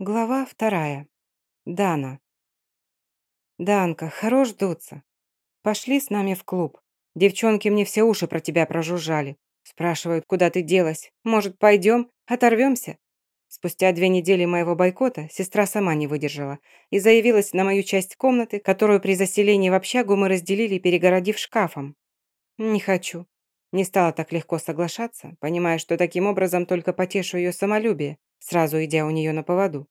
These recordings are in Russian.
Глава вторая. Дана. «Данка, хорош дуться. Пошли с нами в клуб. Девчонки мне все уши про тебя прожужжали. Спрашивают, куда ты делась. Может, пойдем? Оторвемся?» Спустя две недели моего бойкота сестра сама не выдержала и заявилась на мою часть комнаты, которую при заселении в общагу мы разделили, перегородив шкафом. «Не хочу». Не стала так легко соглашаться, понимая, что таким образом только потешу ее самолюбие, сразу идя у нее на поводу.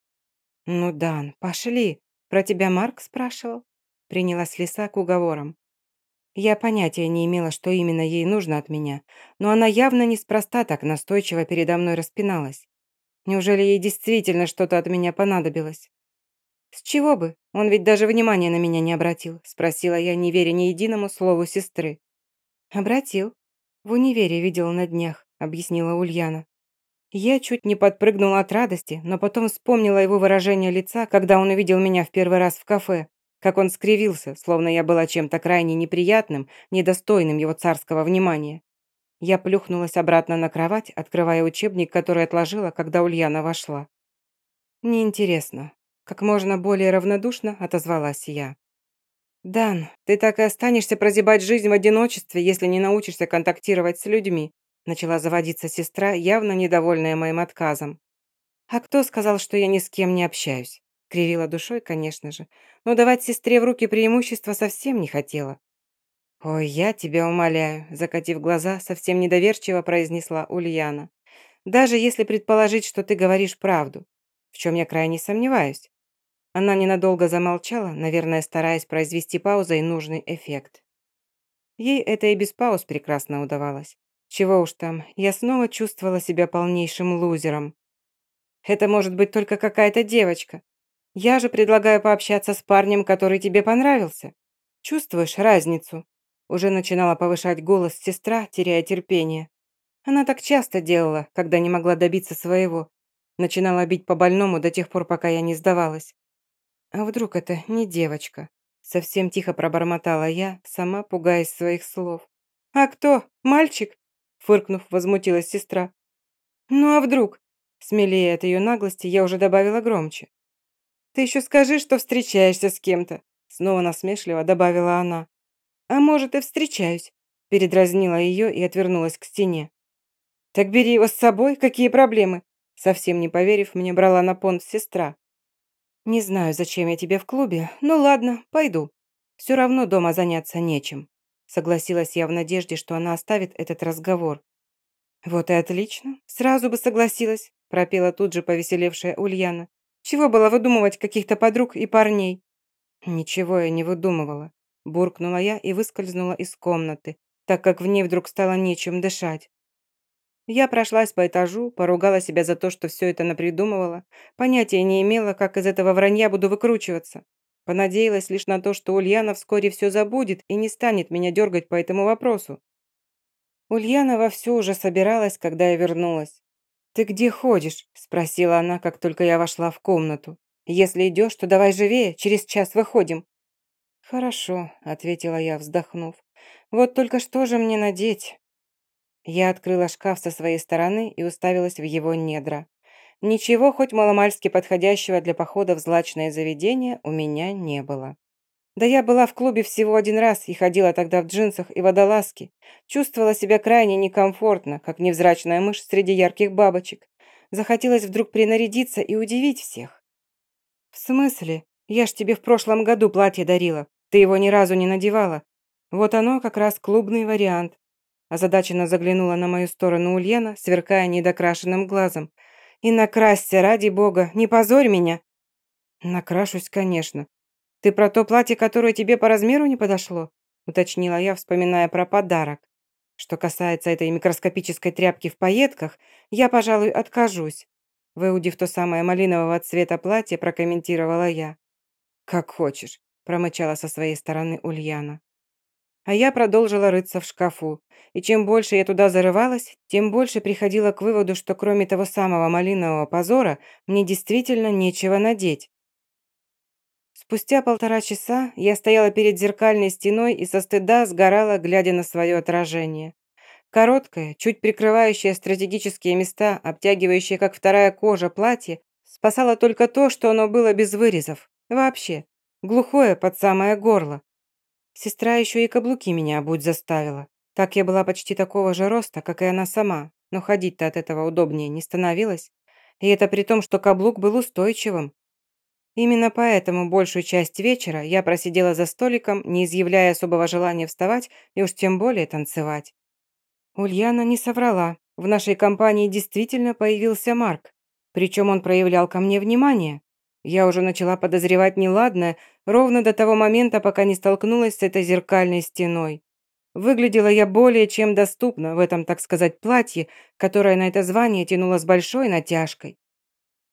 «Ну, Дан, пошли. Про тебя Марк спрашивал?» Принялась лиса к уговорам. Я понятия не имела, что именно ей нужно от меня, но она явно неспроста так настойчиво передо мной распиналась. Неужели ей действительно что-то от меня понадобилось? «С чего бы? Он ведь даже внимания на меня не обратил», спросила я, не веря ни единому слову сестры. «Обратил. В универе видел на днях», объяснила Ульяна. Я чуть не подпрыгнула от радости, но потом вспомнила его выражение лица, когда он увидел меня в первый раз в кафе, как он скривился, словно я была чем-то крайне неприятным, недостойным его царского внимания. Я плюхнулась обратно на кровать, открывая учебник, который отложила, когда Ульяна вошла. «Неинтересно», — как можно более равнодушно отозвалась я. «Дан, ты так и останешься прозябать жизнь в одиночестве, если не научишься контактировать с людьми», начала заводиться сестра, явно недовольная моим отказом. «А кто сказал, что я ни с кем не общаюсь?» Кривила душой, конечно же, но давать сестре в руки преимущества совсем не хотела. «Ой, я тебя умоляю», закатив глаза, совсем недоверчиво произнесла Ульяна. «Даже если предположить, что ты говоришь правду, в чем я крайне сомневаюсь. Она ненадолго замолчала, наверное, стараясь произвести паузой нужный эффект. Ей это и без пауз прекрасно удавалось. Чего уж там, я снова чувствовала себя полнейшим лузером. Это может быть только какая-то девочка. Я же предлагаю пообщаться с парнем, который тебе понравился. Чувствуешь разницу? Уже начинала повышать голос сестра, теряя терпение. Она так часто делала, когда не могла добиться своего. Начинала бить по больному до тех пор, пока я не сдавалась. А вдруг это не девочка? Совсем тихо пробормотала я, сама пугаясь своих слов. «А кто? Мальчик?» Фыркнув, возмутилась сестра. «Ну а вдруг?» Смелее от ее наглости, я уже добавила громче. «Ты еще скажи, что встречаешься с кем-то», снова насмешливо добавила она. «А может, и встречаюсь», передразнила ее и отвернулась к стене. «Так бери его с собой, какие проблемы?» Совсем не поверив, мне брала на понт сестра. «Не знаю, зачем я тебе в клубе. Ну ладно, пойду. Все равно дома заняться нечем». Согласилась я в надежде, что она оставит этот разговор. «Вот и отлично. Сразу бы согласилась», пропела тут же повеселевшая Ульяна. «Чего было выдумывать каких-то подруг и парней?» «Ничего я не выдумывала», буркнула я и выскользнула из комнаты, так как в ней вдруг стало нечем дышать. Я прошлась по этажу, поругала себя за то, что все это напридумывала, понятия не имела, как из этого вранья буду выкручиваться. Понадеялась лишь на то, что Ульяна вскоре все забудет и не станет меня дергать по этому вопросу. Ульяна вовсю уже собиралась, когда я вернулась. «Ты где ходишь?» – спросила она, как только я вошла в комнату. «Если идешь, то давай живее, через час выходим». «Хорошо», – ответила я, вздохнув. «Вот только что же мне надеть?» Я открыла шкаф со своей стороны и уставилась в его недра. Ничего, хоть маломальски подходящего для похода в злачное заведение, у меня не было. Да я была в клубе всего один раз и ходила тогда в джинсах и водолазке. Чувствовала себя крайне некомфортно, как невзрачная мышь среди ярких бабочек. Захотелось вдруг принарядиться и удивить всех. «В смысле? Я ж тебе в прошлом году платье дарила. Ты его ни разу не надевала. Вот оно как раз клубный вариант. Озадаченно заглянула на мою сторону Ульяна, сверкая недокрашенным глазом. «И накрасься, ради бога, не позорь меня!» «Накрашусь, конечно. Ты про то платье, которое тебе по размеру не подошло?» уточнила я, вспоминая про подарок. Что касается этой микроскопической тряпки в пайетках, я, пожалуй, откажусь. Выудив то самое малинового цвета платье, прокомментировала я. «Как хочешь», промычала со своей стороны Ульяна. А я продолжила рыться в шкафу. И чем больше я туда зарывалась, тем больше приходила к выводу, что кроме того самого малинового позора, мне действительно нечего надеть. Спустя полтора часа я стояла перед зеркальной стеной и со стыда сгорала, глядя на свое отражение. Короткое, чуть прикрывающее стратегические места, обтягивающее, как вторая кожа, платье Спасало только то, что оно было без вырезов. Вообще, глухое под самое горло. Сестра еще и каблуки меня обуть заставила. Так я была почти такого же роста, как и она сама, но ходить-то от этого удобнее не становилось. И это при том, что каблук был устойчивым. Именно поэтому большую часть вечера я просидела за столиком, не изъявляя особого желания вставать и уж тем более танцевать. Ульяна не соврала. В нашей компании действительно появился Марк. Причем он проявлял ко мне внимание. Я уже начала подозревать неладное ровно до того момента, пока не столкнулась с этой зеркальной стеной. Выглядела я более чем доступно в этом, так сказать, платье, которое на это звание тянуло с большой натяжкой.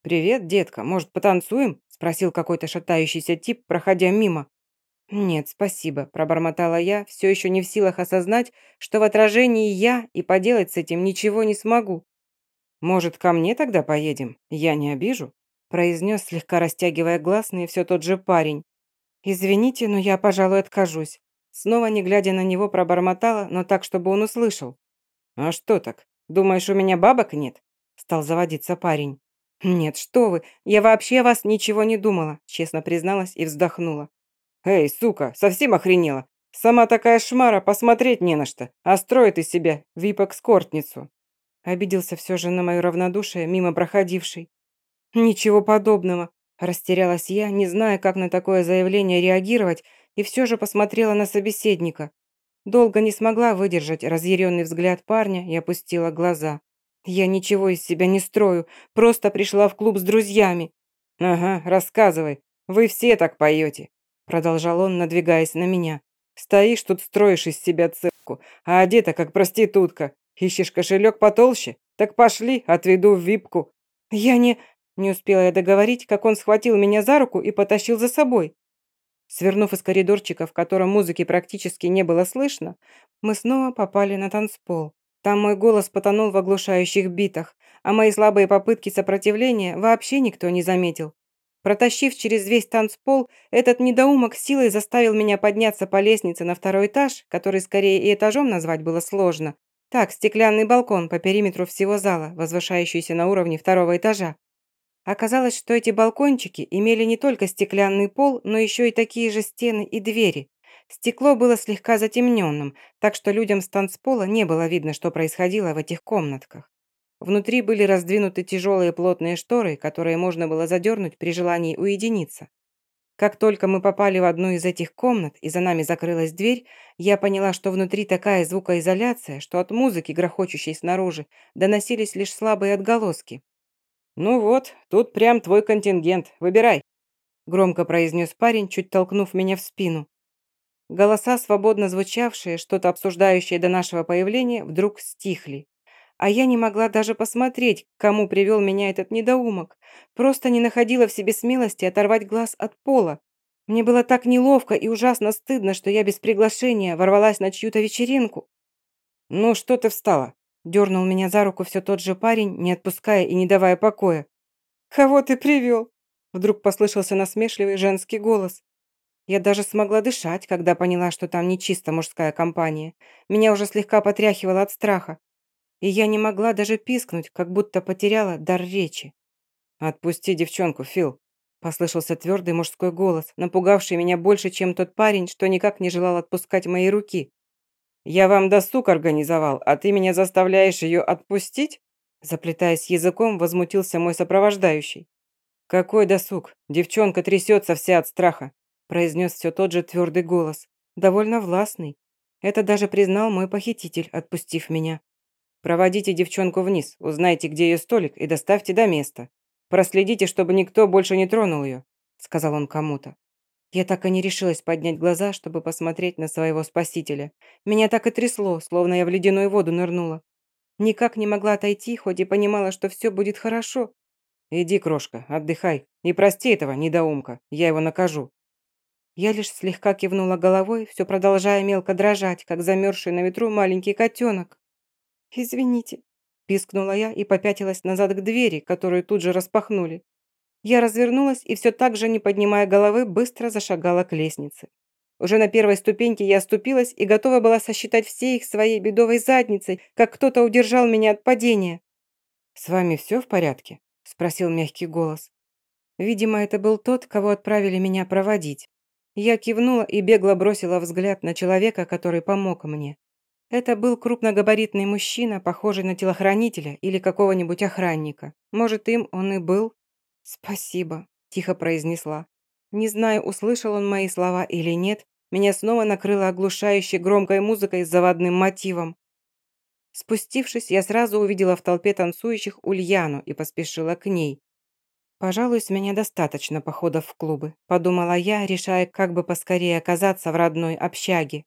«Привет, детка, может, потанцуем?» – спросил какой-то шатающийся тип, проходя мимо. «Нет, спасибо», – пробормотала я, все еще не в силах осознать, что в отражении я и поделать с этим ничего не смогу. «Может, ко мне тогда поедем? Я не обижу?» – произнес, слегка растягивая гласные, все тот же парень. «Извините, но я, пожалуй, откажусь». Снова, не глядя на него, пробормотала, но так, чтобы он услышал. «А что так? Думаешь, у меня бабок нет?» – стал заводиться парень. «Нет, что вы, я вообще о вас ничего не думала», – честно призналась и вздохнула. «Эй, сука, совсем охренела? Сама такая шмара, посмотреть не на что, а строит из себя вип-экскортницу». Обиделся все же на мое равнодушие, мимо проходивший. «Ничего подобного», – растерялась я, не зная, как на такое заявление реагировать, и все же посмотрела на собеседника. Долго не смогла выдержать разъяренный взгляд парня и опустила глаза. «Я ничего из себя не строю, просто пришла в клуб с друзьями». «Ага, рассказывай, вы все так поете», продолжал он, надвигаясь на меня. «Стоишь тут, строишь из себя цепку, а одета как проститутка. Ищешь кошелек потолще? Так пошли, отведу в випку». «Я не...» Не успела я договорить, как он схватил меня за руку и потащил за собой. Свернув из коридорчика, в котором музыки практически не было слышно, мы снова попали на танцпол. Там мой голос потонул в оглушающих битах, а мои слабые попытки сопротивления вообще никто не заметил. Протащив через весь танцпол, этот недоумок силой заставил меня подняться по лестнице на второй этаж, который скорее и этажом назвать было сложно. Так, стеклянный балкон по периметру всего зала, возвышающийся на уровне второго этажа. Оказалось, что эти балкончики имели не только стеклянный пол, но еще и такие же стены и двери. Стекло было слегка затемненным, так что людям с танцпола не было видно, что происходило в этих комнатках. Внутри были раздвинуты тяжелые плотные шторы, которые можно было задернуть при желании уединиться. Как только мы попали в одну из этих комнат и за нами закрылась дверь, я поняла, что внутри такая звукоизоляция, что от музыки, грохочущей снаружи, доносились лишь слабые отголоски. «Ну вот, тут прям твой контингент. Выбирай», – громко произнес парень, чуть толкнув меня в спину. Голоса, свободно звучавшие, что-то обсуждающее до нашего появления, вдруг стихли. А я не могла даже посмотреть, к кому привел меня этот недоумок. Просто не находила в себе смелости оторвать глаз от пола. Мне было так неловко и ужасно стыдно, что я без приглашения ворвалась на чью-то вечеринку. «Ну, что ты встала?» Дернул меня за руку все тот же парень, не отпуская и не давая покоя. «Кого ты привел?» Вдруг послышался насмешливый женский голос. Я даже смогла дышать, когда поняла, что там не чисто мужская компания. Меня уже слегка потряхивало от страха. И я не могла даже пискнуть, как будто потеряла дар речи. «Отпусти девчонку, Фил», – послышался твердый мужской голос, напугавший меня больше, чем тот парень, что никак не желал отпускать мои руки. «Я вам досуг организовал, а ты меня заставляешь ее отпустить?» Заплетаясь языком, возмутился мой сопровождающий. «Какой досуг? Девчонка трясется вся от страха», произнес все тот же твердый голос. Довольно властный. Это даже признал мой похититель, отпустив меня. «Проводите девчонку вниз, узнайте, где ее столик, и доставьте до места. Проследите, чтобы никто больше не тронул ее», сказал он кому-то. Я так и не решилась поднять глаза, чтобы посмотреть на своего спасителя. Меня так и трясло, словно я в ледяную воду нырнула. Никак не могла отойти, хоть и понимала, что все будет хорошо. «Иди, крошка, отдыхай. И прости этого недоумка, я его накажу». Я лишь слегка кивнула головой, все продолжая мелко дрожать, как замерзший на ветру маленький котенок. «Извините», – пискнула я и попятилась назад к двери, которую тут же распахнули. Я развернулась и все так же, не поднимая головы, быстро зашагала к лестнице. Уже на первой ступеньке я оступилась и готова была сосчитать все их своей бедовой задницей, как кто-то удержал меня от падения. «С вами все в порядке?» – спросил мягкий голос. Видимо, это был тот, кого отправили меня проводить. Я кивнула и бегло бросила взгляд на человека, который помог мне. Это был крупногабаритный мужчина, похожий на телохранителя или какого-нибудь охранника. Может, им он и был? «Спасибо», – тихо произнесла. Не знаю, услышал он мои слова или нет, меня снова накрыло оглушающей громкой музыкой с заводным мотивом. Спустившись, я сразу увидела в толпе танцующих Ульяну и поспешила к ней. «Пожалуй, с меня достаточно походов в клубы», – подумала я, решая, как бы поскорее оказаться в родной общаге.